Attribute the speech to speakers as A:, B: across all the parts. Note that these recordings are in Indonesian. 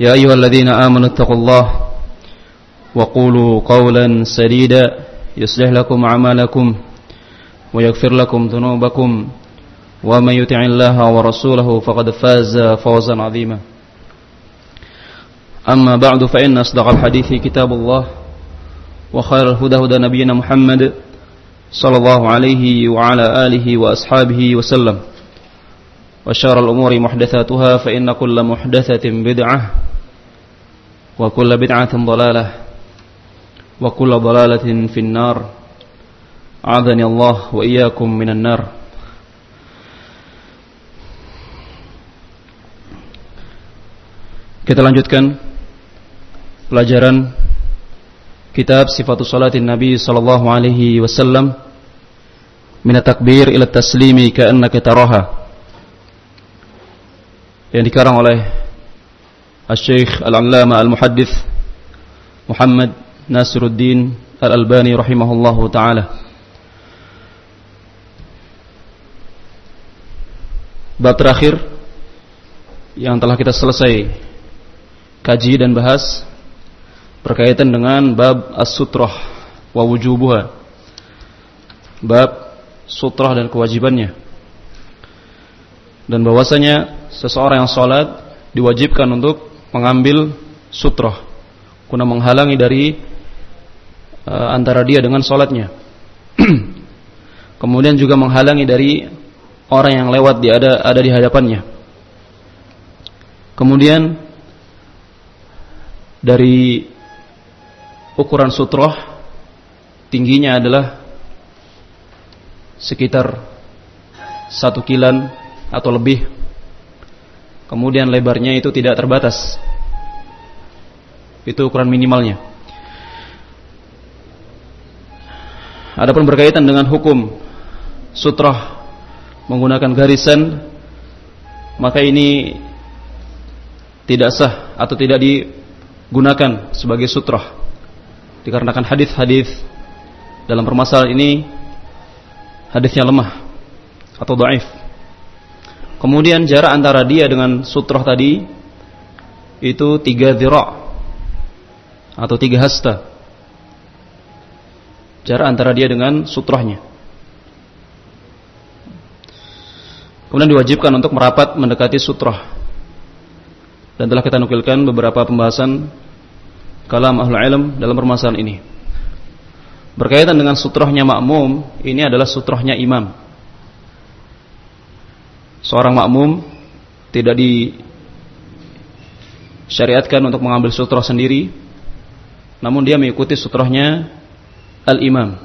A: يا أيها الذين آمنوا اتقوا الله وقولوا قولا سديدا يصلح لكم أعمالكم ويغفر لكم ذنوبكم ومن يطع الله ورسوله فقد فاز فوزا عظيما. أما بعد فإن أصدق الحديث كتاب الله وخير الهدى هدى نبينا محمد صلى الله عليه وعلى آله وأصحابه وسلم. وشار الأمور محدثاتها فإن كل محدثة بدعة وكل بدعة ضلالة وكل ضلالة في النار أعاذني الله وإياكم من النار Kita lanjutkan pelajaran kitab Sifatus Salatin Nabi sallallahu alaihi wasallam min takbir ila taslimi ka'annaka taraha yang dikarang oleh Al-Syeikh Al-Allama Al-Muhaddith Muhammad Nasiruddin Al-Albani rahimahullahu taala Bab terakhir yang telah kita selesai kaji dan bahas berkaitan dengan bab as-sutrah wa wujubuha. Bab sutrah dan kewajibannya. Dan bahwasanya seseorang yang salat diwajibkan untuk mengambil sutrah guna menghalangi dari uh, antara dia dengan salatnya. Kemudian juga menghalangi dari orang yang lewat di ada ada di hadapannya. Kemudian dari ukuran sutroh tingginya adalah sekitar satu kilan atau lebih kemudian lebarnya itu tidak terbatas. Itu ukuran minimalnya. Adapun berkaitan dengan hukum sutroh menggunakan garisan maka ini tidak sah atau tidak di gunakan sebagai sutrah. Dikarenakan hadis-hadis dalam permasalahan ini hadisnya lemah atau dhaif. Kemudian jarak antara dia dengan sutrah tadi itu tiga dhira' atau tiga hasta. Jarak antara dia dengan sutrahnya. Kemudian diwajibkan untuk merapat mendekati sutrah dan telah kita nukilkan beberapa pembahasan kalam ahlul ilm dalam permasalahan ini. Berkaitan dengan sutrohnya makmum, ini adalah sutrohnya imam. Seorang makmum tidak disyariatkan untuk mengambil sutroh sendiri, namun dia mengikuti sutrohnya al-imam.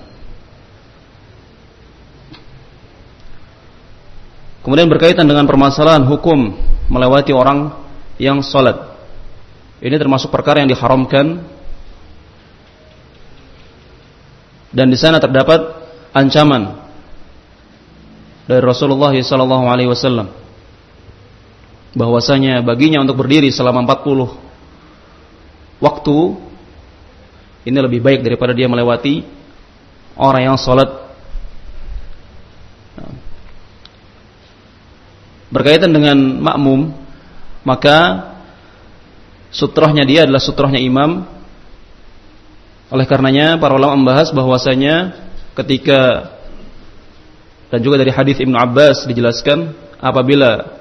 A: Kemudian berkaitan dengan permasalahan hukum melewati orang yang salat. Ini termasuk perkara yang diharamkan dan di sana terdapat ancaman dari Rasulullah sallallahu alaihi wasallam bahwasanya baginya untuk berdiri selama 40 waktu ini lebih baik daripada dia melewati orang yang salat berkaitan dengan makmum maka sutrohnya dia adalah sutrohnya imam. Oleh karenanya para ulama membahas bahwasanya ketika dan juga dari hadis Ibnu Abbas dijelaskan apabila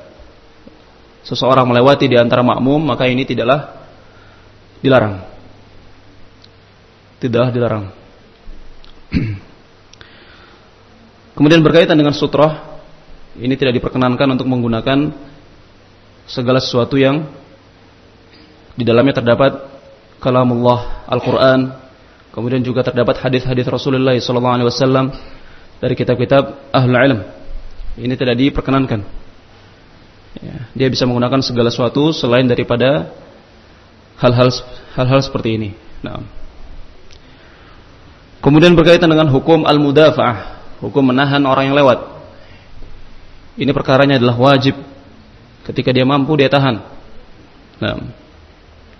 A: seseorang melewati di antara makmum, maka ini tidaklah dilarang. Tidaklah dilarang. Kemudian berkaitan dengan sutroh, ini tidak diperkenankan untuk menggunakan segala sesuatu yang di dalamnya terdapat kalamullah Al-Quran, kemudian juga terdapat hadis-hadis Rasulullah SAW dari kitab-kitab ahlul ilm. Ini tidak diperkenankan. Ya, dia bisa menggunakan segala sesuatu selain daripada hal-hal hal-hal seperti ini. Nah. Kemudian berkaitan dengan hukum al-mudafa'ah, hukum menahan orang yang lewat. Ini perkaranya adalah wajib. Ketika dia mampu dia tahan. Nah,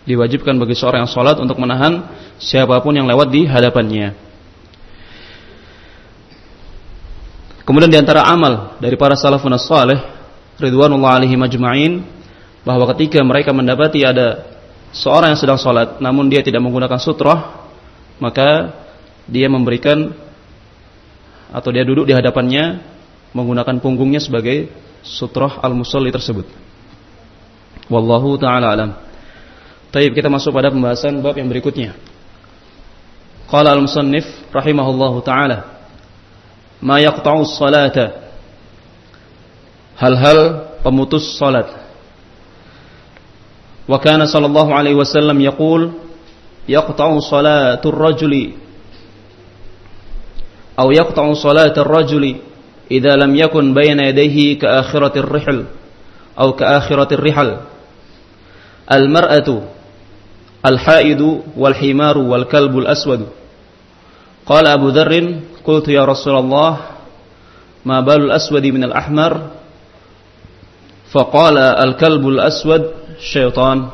A: diwajibkan bagi seorang yang sholat untuk menahan siapa pun yang lewat di hadapannya. Kemudian di antara amal dari para salafun salih ridwanullah alaihi majma'in bahwa ketika mereka mendapati ada seorang yang sedang sholat namun dia tidak menggunakan sutrah maka dia memberikan atau dia duduk di hadapannya menggunakan punggungnya sebagai sutrah al-musalli tersebut. Wallahu taala alam. Taib kita masuk pada pembahasan bab yang berikutnya. Qala al-musannif rahimahullahu taala ma yaqta'u salata hal-hal pemutus salat wa kana sallallahu alaihi wasallam yaqul yaqta'u salatul rajuli aw yaqta'u salatul rajuli idza lam yakun bayna yadayhi ka akhiratir rihl aw ka akhiratir rihal al mar'atu al haidu wal himaru wal kalbul aswadu qala abu dharr Qultu ya Rasulullah ma balul aswadi min al-ahmar faqala al-kalbul aswad syaitan.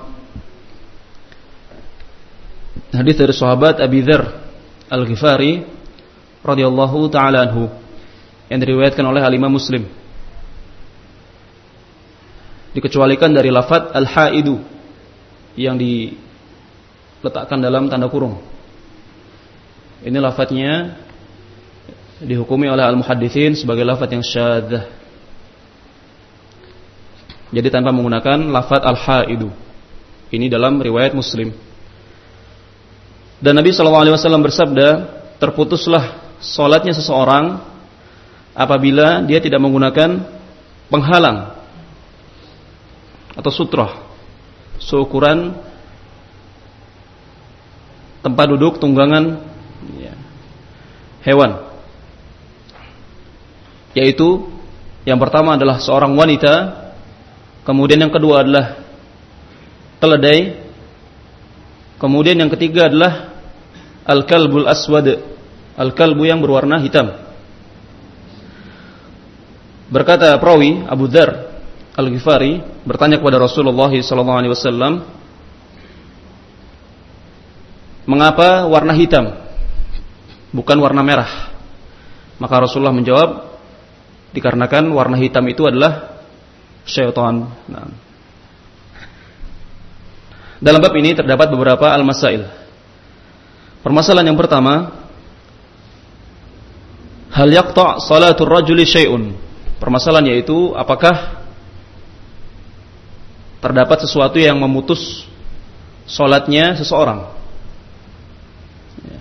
A: Hadis dari sahabat Abi Dzar Al-Ghifari radhiyallahu taala anhu yang diriwayatkan oleh Al-Imam Muslim. Dikecualikan dari lafaz al-haidu yang diletakkan dalam tanda kurung. Ini lafadznya dihukumi oleh al-muhaddithin sebagai lafaz yang syadzah. Jadi tanpa menggunakan lafaz al-haidu. Ini dalam riwayat Muslim. Dan Nabi SAW bersabda, terputuslah solatnya seseorang apabila dia tidak menggunakan penghalang atau sutroh seukuran tempat duduk tunggangan hewan yaitu yang pertama adalah seorang wanita, kemudian yang kedua adalah keledai, kemudian yang ketiga adalah al-kalbul aswad, al-kalbu yang berwarna hitam. Berkata perawi Abu Dzar Al-Ghifari bertanya kepada Rasulullah SAW, "Mengapa warna hitam bukan warna merah?" Maka Rasulullah menjawab, dikarenakan warna hitam itu adalah syaitan. Nah. Dalam bab ini terdapat beberapa al-masail. Permasalahan yang pertama, hal yaqta' salatul rajuli syai'un. Permasalahan yaitu apakah terdapat sesuatu yang memutus solatnya seseorang.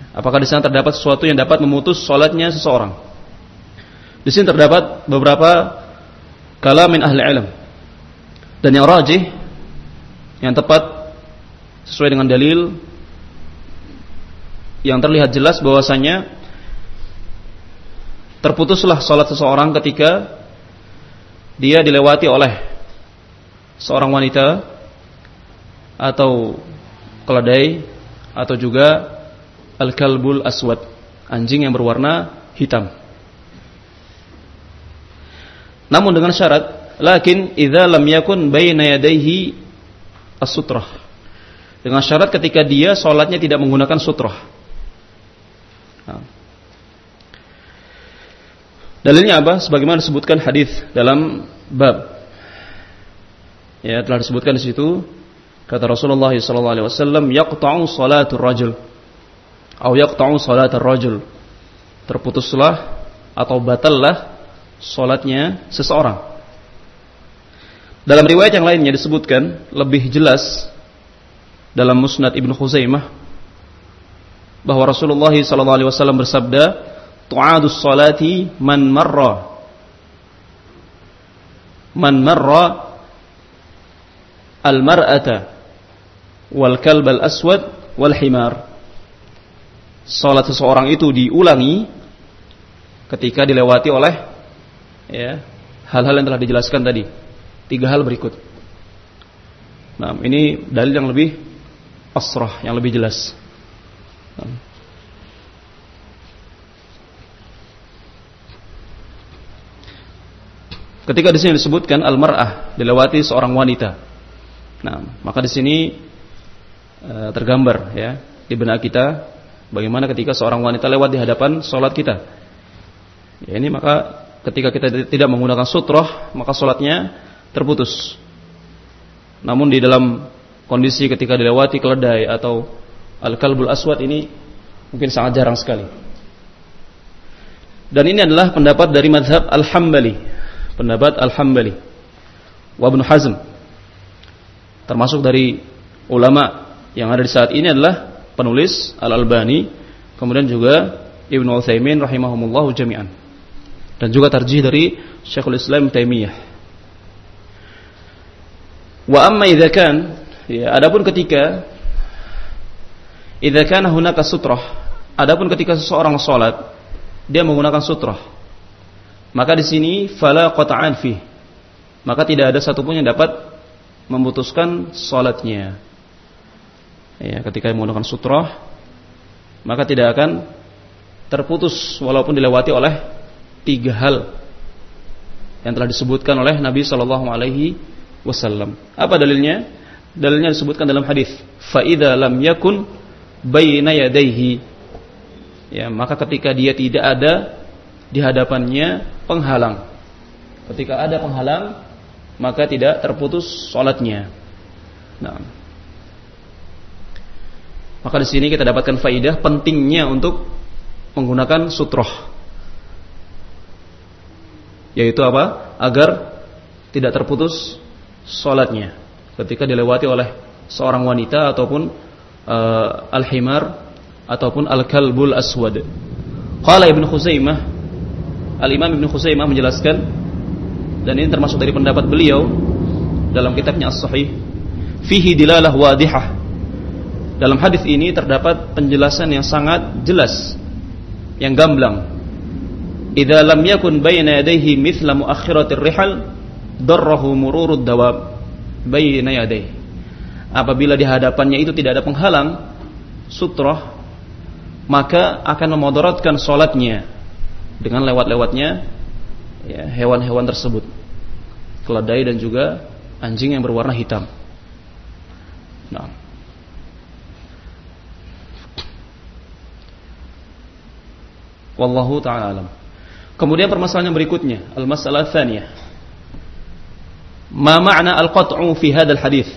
A: Apakah di sana terdapat sesuatu yang dapat memutus solatnya seseorang? Di sini terdapat beberapa kalamin ahli ilm. Dan yang rajih yang tepat sesuai dengan dalil yang terlihat jelas bahwasanya terputuslah salat seseorang ketika dia dilewati oleh seorang wanita atau keledai atau juga al-kalbul aswad, anjing yang berwarna hitam. Namun dengan syarat, lakin idza lam yakun baina yadayhi as-sutrah. Dengan syarat ketika dia sholatnya tidak menggunakan sutrah. Nah. Dalilnya apa? Sebagaimana disebutkan hadis dalam bab. Ya, telah disebutkan di situ kata Rasulullah sallallahu alaihi wasallam yaqta'u salatul rajul atau yaqta'u salatul rajul. Terputuslah atau batallah solatnya seseorang. Dalam riwayat yang lainnya disebutkan lebih jelas dalam Musnad Ibnu Khuzaimah bahwa Rasulullah sallallahu alaihi wasallam bersabda, "Tu'adus salati man marra man marra al-mar'ata wal kalb al-aswad wal himar." Salat seseorang itu diulangi ketika dilewati oleh ya hal-hal yang telah dijelaskan tadi tiga hal berikut. Nah, ini dalil yang lebih asrah, yang lebih jelas. Nah. Ketika di sini disebutkan al-mar'ah dilewati seorang wanita. Nah, maka di sini e, tergambar ya di benak kita bagaimana ketika seorang wanita lewat di hadapan sholat kita. Ya, ini maka ketika kita tidak menggunakan sutroh maka sholatnya terputus. Namun di dalam kondisi ketika dilewati keledai atau al-kalbul aswad ini mungkin sangat jarang sekali. Dan ini adalah pendapat dari madhab al-hambali. Pendapat al-hambali. Wa Ibn Hazm. Termasuk dari ulama yang ada di saat ini adalah penulis Al-Albani. Kemudian juga Ibn Uthaymin rahimahumullah jami'an. Dan juga tarjih dari Syekhul Islam Taimiyah. Wa amma idza kan ya adapun ketika idza kana hunaka sutrah adapun ketika seseorang salat dia menggunakan sutrah maka di sini fala qata'an fi maka tidak ada satupun yang dapat memutuskan salatnya ya ketika menggunakan sutrah maka tidak akan terputus walaupun dilewati oleh tiga hal yang telah disebutkan oleh Nabi Shallallahu Alaihi wasallam. Apa dalilnya? Dalilnya disebutkan dalam hadis, fa idza lam yakun baina yadayhi ya maka ketika dia tidak ada di hadapannya penghalang. Ketika ada penghalang, maka tidak terputus salatnya. Nah. Maka di sini kita dapatkan faidah pentingnya untuk menggunakan sutroh. Yaitu apa? Agar tidak terputus sholatnya ketika dilewati oleh seorang wanita ataupun uh, al-himar ataupun al-kalbul aswad. Qala Ibnu Khuzaimah Al-Imam Ibnu Khuzaimah menjelaskan dan ini termasuk dari pendapat beliau dalam kitabnya As-Sahih fihi dilalah wadihah dalam hadis ini terdapat penjelasan yang sangat jelas yang gamblang idza lam yakun bayna yadayhi mithla muakhiratir rihal darrahu mururud dawab bayna yadayh. Apabila di hadapannya itu tidak ada penghalang sutroh, maka akan memudaratkan sholatnya dengan lewat-lewatnya ya, hewan-hewan tersebut. Keledai dan juga anjing yang berwarna hitam. Nah. Wallahu ta'ala alam. Kemudian permasalahan yang berikutnya, al-masalah tsaniyah. Ma makna al-qat'u fi hadzal hadis?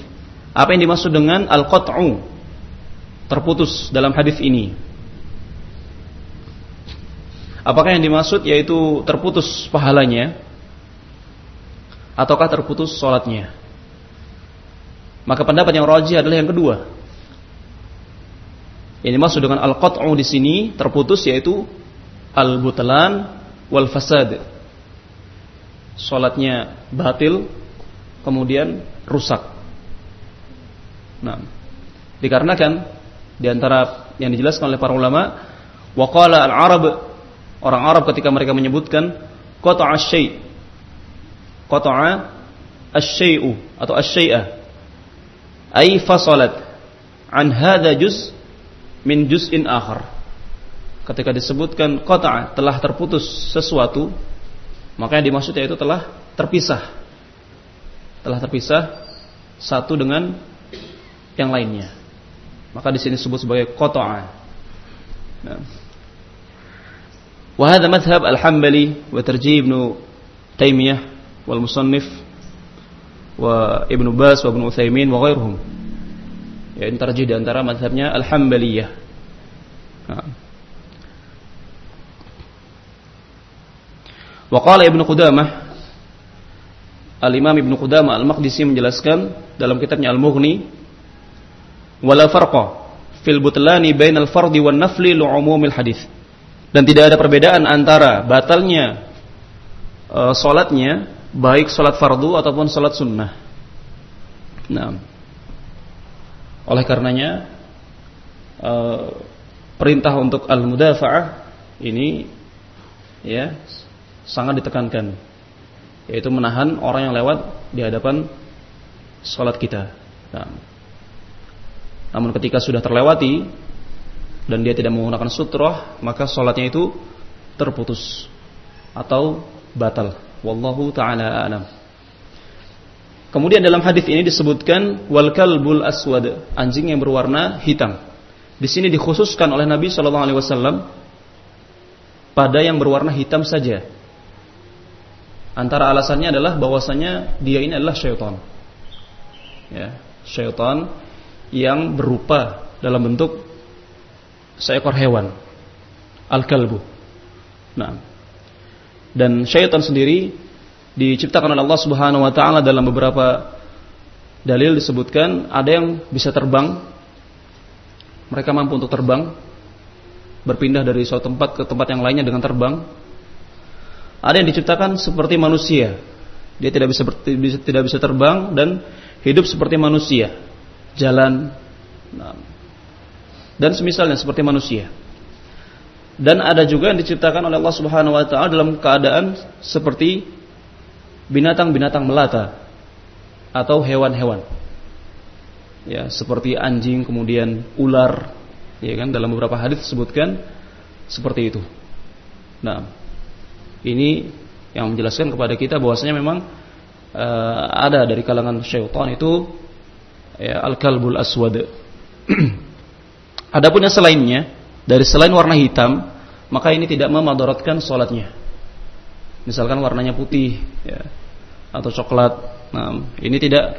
A: Apa yang dimaksud dengan al-qat'u? Terputus dalam hadis ini. Apakah yang dimaksud yaitu terputus pahalanya ataukah terputus salatnya? Maka pendapat yang rajih adalah yang kedua. Yang dimaksud dengan al-qat'u di sini terputus yaitu al-butlan wal fasad. Salatnya batil kemudian rusak. Nah, dikarenakan di antara yang dijelaskan oleh para ulama, waqala al-Arab orang Arab ketika mereka menyebutkan qata'a syai' qata'a asy-syai'u atau asy-syai'a ay fasalat an hadha juz min juz'in akhar. Ketika disebutkan qata'a telah terputus sesuatu, maka yang dimaksud yaitu telah terpisah telah terpisah satu dengan yang lainnya. Maka di sini disebut sebagai qata'a. Nah. Wa tarjih Ibnu Taimiyah wal Musannif wa Ibnu Bas wa Ibnu Utsaimin wa ghairuhum. Ya ini tarjih di antara madhabnya Al-Hambaliyah. Nah. Wa Ibnu Qudamah Al-Imam Ibnu Qudamah Al-Maqdisi menjelaskan dalam kitabnya Al-Mughni wala farqa fil butlani bainal fardi wan nafli li'umumil hadis. Dan tidak ada perbedaan antara batalnya uh, salatnya baik salat fardu ataupun salat sunnah. Nah, oleh karenanya uh, perintah untuk al-mudafa'ah ini ya sangat ditekankan yaitu menahan orang yang lewat di hadapan sholat kita. Nah, namun ketika sudah terlewati dan dia tidak menggunakan sutroh, maka sholatnya itu terputus atau batal. Wallahu taala alam. Kemudian dalam hadis ini disebutkan wal kalbul aswad, anjing yang berwarna hitam. Di sini dikhususkan oleh Nabi Shallallahu alaihi wasallam pada yang berwarna hitam saja. Antara alasannya adalah bahwasanya dia ini adalah syaitan. Ya, syaitan yang berupa dalam bentuk seekor hewan. Al-kalbu. Nah. Dan syaitan sendiri diciptakan oleh Allah Subhanahu wa taala dalam beberapa dalil disebutkan ada yang bisa terbang. Mereka mampu untuk terbang berpindah dari suatu tempat ke tempat yang lainnya dengan terbang ada yang diciptakan seperti manusia. Dia tidak bisa, tidak bisa terbang dan hidup seperti manusia. Jalan nah, dan semisalnya seperti manusia. Dan ada juga yang diciptakan oleh Allah Subhanahu wa taala dalam keadaan seperti binatang-binatang melata atau hewan-hewan. Ya, seperti anjing kemudian ular, ya kan dalam beberapa hadis disebutkan seperti itu. Nah, ini yang menjelaskan kepada kita bahwasanya memang uh, ada dari kalangan syaitan itu ya, al-kalbul aswad. Adapun yang selainnya dari selain warna hitam, maka ini tidak memadaratkan sholatnya. Misalkan warnanya putih ya, atau coklat, nah, ini tidak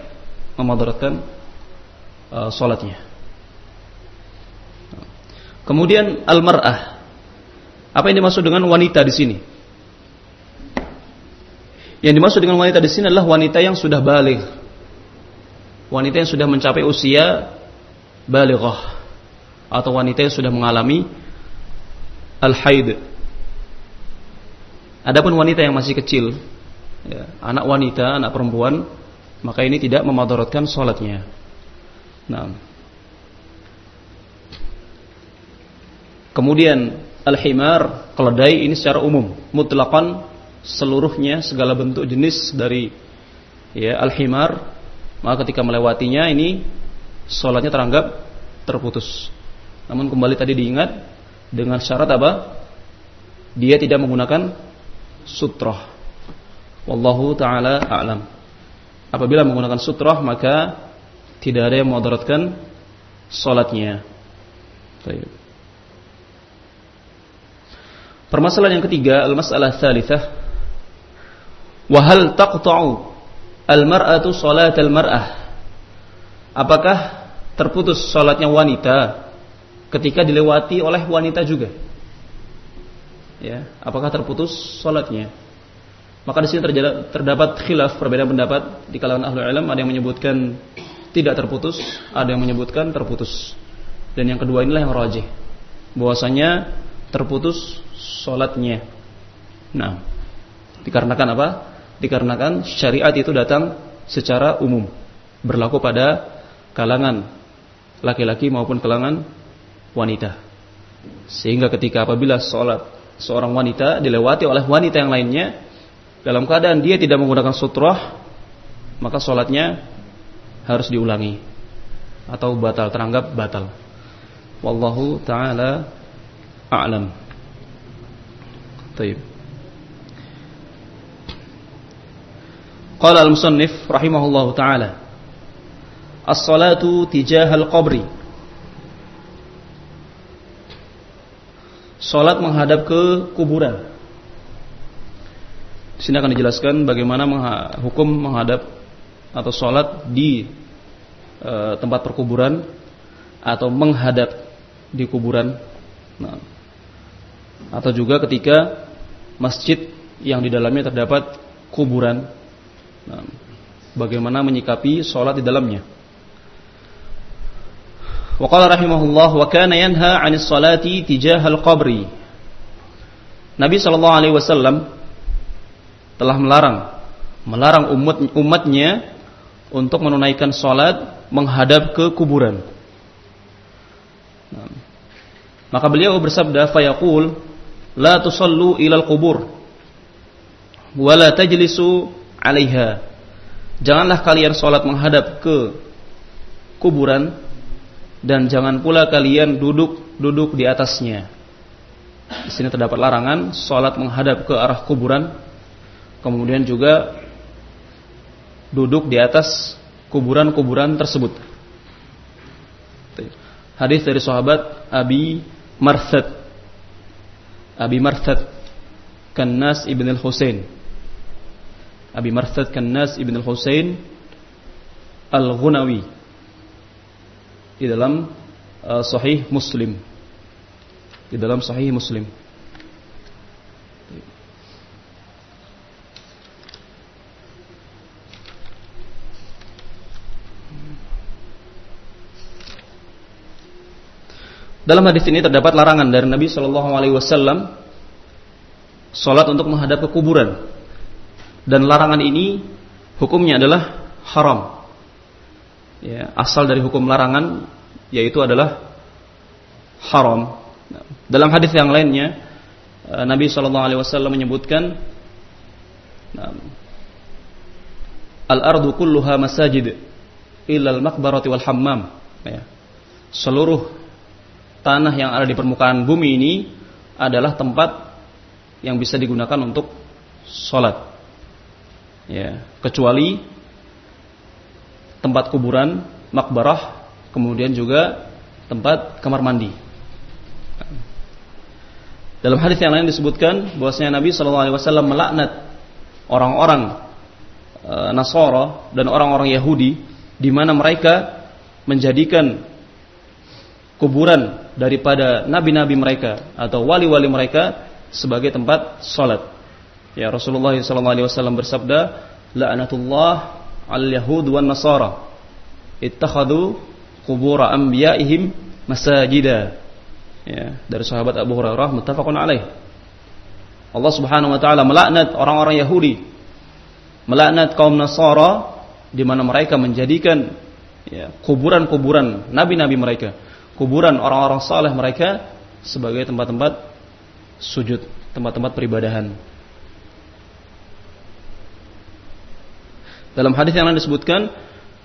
A: memadaratkan uh, sholatnya. Kemudian al-mar'ah. Apa yang dimaksud dengan wanita di sini? Yang dimaksud dengan wanita di sini adalah wanita yang sudah balik. Wanita yang sudah mencapai usia balighah atau wanita yang sudah mengalami al-haid. Adapun wanita yang masih kecil, ya, anak wanita, anak perempuan, maka ini tidak memadaratkan sholatnya. Nah. Kemudian al-himar, keledai ini secara umum, mutlaqan seluruhnya segala bentuk jenis dari ya al-himar maka ketika melewatinya ini sholatnya teranggap terputus. Namun kembali tadi diingat dengan syarat apa? Dia tidak menggunakan sutroh. Wallahu taala a'lam. Apabila menggunakan sutroh maka tidak ada yang memudaratkan sholatnya. Permasalahan yang ketiga, al-mas'alah tsalitsah Wahal taqta'u al-mar'atu salat al-mar'ah. Apakah terputus salatnya wanita ketika dilewati oleh wanita juga? Ya, apakah terputus salatnya? Maka di sini terdapat khilaf perbedaan pendapat di kalangan ahli ilmu ada yang menyebutkan tidak terputus, ada yang menyebutkan terputus. Dan yang kedua inilah yang rajih. Bahwasanya terputus salatnya. Nah, dikarenakan apa? Dikarenakan syariat itu datang secara umum berlaku pada kalangan laki-laki maupun kalangan wanita. Sehingga ketika apabila sholat seorang wanita dilewati oleh wanita yang lainnya dalam keadaan dia tidak menggunakan sutroh maka sholatnya harus diulangi atau batal teranggap batal. Wallahu taala a'lam. Taib. Qala al-musannif rahimahullahu taala As-salatu tijahal qabri Salat menghadap ke kuburan. Di sini akan dijelaskan bagaimana hukum menghadap atau salat di e, tempat perkuburan atau menghadap di kuburan. Nah, atau juga ketika masjid yang di dalamnya terdapat kuburan Nah, bagaimana menyikapi sholat di dalamnya. Wa qala rahimahullah wa kana yanha 'anis salati tijahal qabri. Nabi sallallahu alaihi wasallam telah melarang melarang umat umatnya untuk menunaikan salat menghadap ke kuburan. Nah, maka beliau bersabda fayaqul la tusallu ilal qubur wa la tajlisu 'alaiha. Janganlah kalian salat menghadap ke kuburan dan jangan pula kalian duduk-duduk di atasnya. Di sini terdapat larangan salat menghadap ke arah kuburan. Kemudian juga duduk di atas kuburan-kuburan tersebut. Hadis dari sahabat Abi Marthad. Abi Marthad Kannas ibn al-Husain. Abi Marthad Kannas ibn al-Husain Al-Ghunawi di dalam uh, Sahih Muslim. Di dalam Sahih Muslim. Dalam hadis ini terdapat larangan dari Nabi Shallallahu Alaihi Wasallam sholat untuk menghadap ke kuburan dan larangan ini hukumnya adalah haram ya, asal dari hukum larangan yaitu adalah haram. Dalam hadis yang lainnya eh, Nabi Shallallahu Alaihi Wasallam menyebutkan al-ardu kulluha masajid ilal makbarati wal hammam. Ya. Seluruh tanah yang ada di permukaan bumi ini adalah tempat yang bisa digunakan untuk sholat. Ya, kecuali tempat kuburan, makbarah, kemudian juga tempat kamar mandi. Dalam hadis yang lain disebutkan bahwasanya Nabi Shallallahu Alaihi Wasallam melaknat orang-orang e, Nasara dan orang-orang Yahudi di mana mereka menjadikan kuburan daripada nabi-nabi mereka atau wali-wali mereka sebagai tempat salat. Ya Rasulullah Wasallam bersabda, "La'natullah al-yahud wan nasara. Ittakhadhu qubur anbiya'ihim masajida. Ya dari sahabat Abu Hurairah muttafaqun alaih. Allah Subhanahu wa taala melaknat orang-orang Yahudi. Melaknat kaum Nasara di mana mereka menjadikan ya, kuburan-kuburan nabi-nabi mereka. Kuburan orang-orang saleh mereka sebagai tempat-tempat sujud tempat-tempat peribadahan Dalam hadis yang lain disebutkan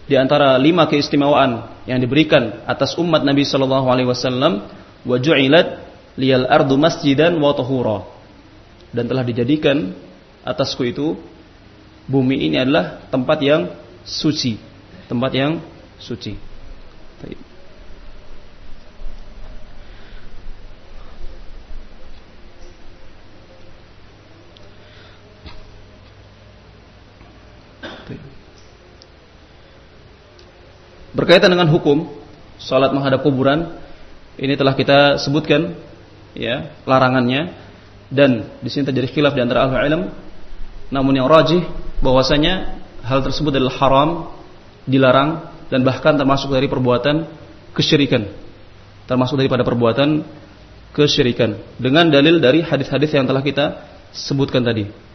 A: di antara lima keistimewaan yang diberikan atas umat Nabi Shallallahu Alaihi Wasallam wajulat liyal ardu masjidan wa dan telah dijadikan atasku itu bumi ini adalah tempat yang suci. Tempat yang suci. Berkaitan dengan hukum salat menghadap kuburan, ini telah kita sebutkan ya, larangannya dan di sini terjadi khilaf di antara ahli ilmu. Namun yang rajih bahwasanya hal tersebut adalah haram, dilarang dan bahkan termasuk dari perbuatan kesyirikan. Termasuk daripada perbuatan kesyirikan dengan dalil dari hadis-hadis yang telah kita sebutkan tadi.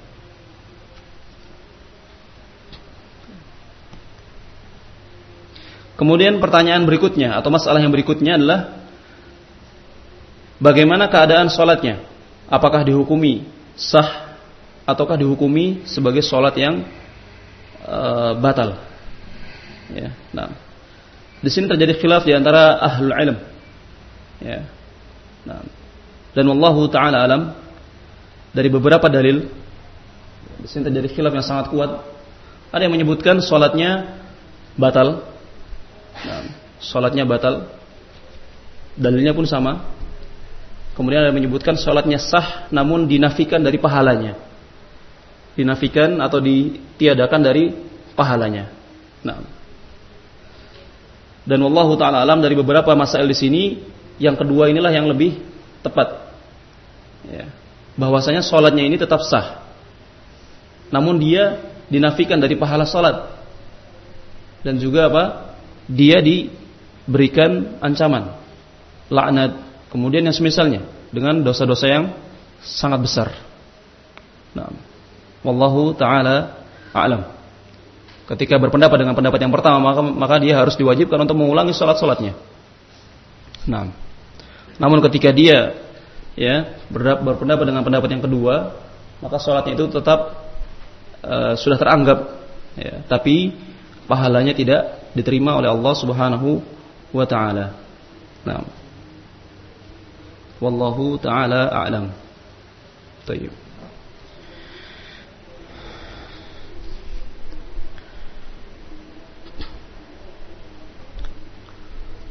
A: Kemudian pertanyaan berikutnya atau masalah yang berikutnya adalah bagaimana keadaan sholatnya? Apakah dihukumi sah ataukah dihukumi sebagai sholat yang uh, batal? Ya, nah, di sini terjadi khilaf di antara ahlul ilm. Ya, nah, dan wallahu taala alam dari beberapa dalil di sini terjadi khilaf yang sangat kuat. Ada yang menyebutkan sholatnya batal, Nah, sholatnya batal. Dalilnya pun sama. Kemudian ada menyebutkan sholatnya sah namun dinafikan dari pahalanya. Dinafikan atau ditiadakan dari pahalanya. Nah. Dan wallahu taala alam dari beberapa masail di sini yang kedua inilah yang lebih tepat. Ya. Bahwasanya sholatnya ini tetap sah. Namun dia dinafikan dari pahala salat. Dan juga apa? Dia diberikan ancaman, laknat, kemudian yang semisalnya dengan dosa-dosa yang sangat besar. Nah, wallahu taala a'lam. Ketika berpendapat dengan pendapat yang pertama, maka, maka dia harus diwajibkan untuk mengulangi salat-salatnya. Nah, namun ketika dia ya berpendapat dengan pendapat yang kedua, maka sholatnya itu tetap uh, sudah teranggap, ya, tapi pahalanya tidak diterima oleh Allah Subhanahu wa taala. Nah. Wallahu taala a'lam. Tayyib.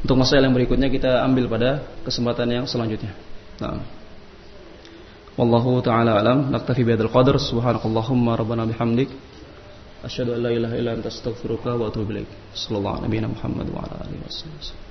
A: Untuk masalah yang berikutnya kita ambil pada kesempatan yang selanjutnya. Nah. Wallahu taala alam. Naktafi bihadzal qadar. Subhanakallahumma rabbana bihamdik asyhadu an la ilaha illa anta astaghfiruka wa atubu ilaik. Sallallahu alaihi wa sallam Muhammad wa ala alihi wasallam.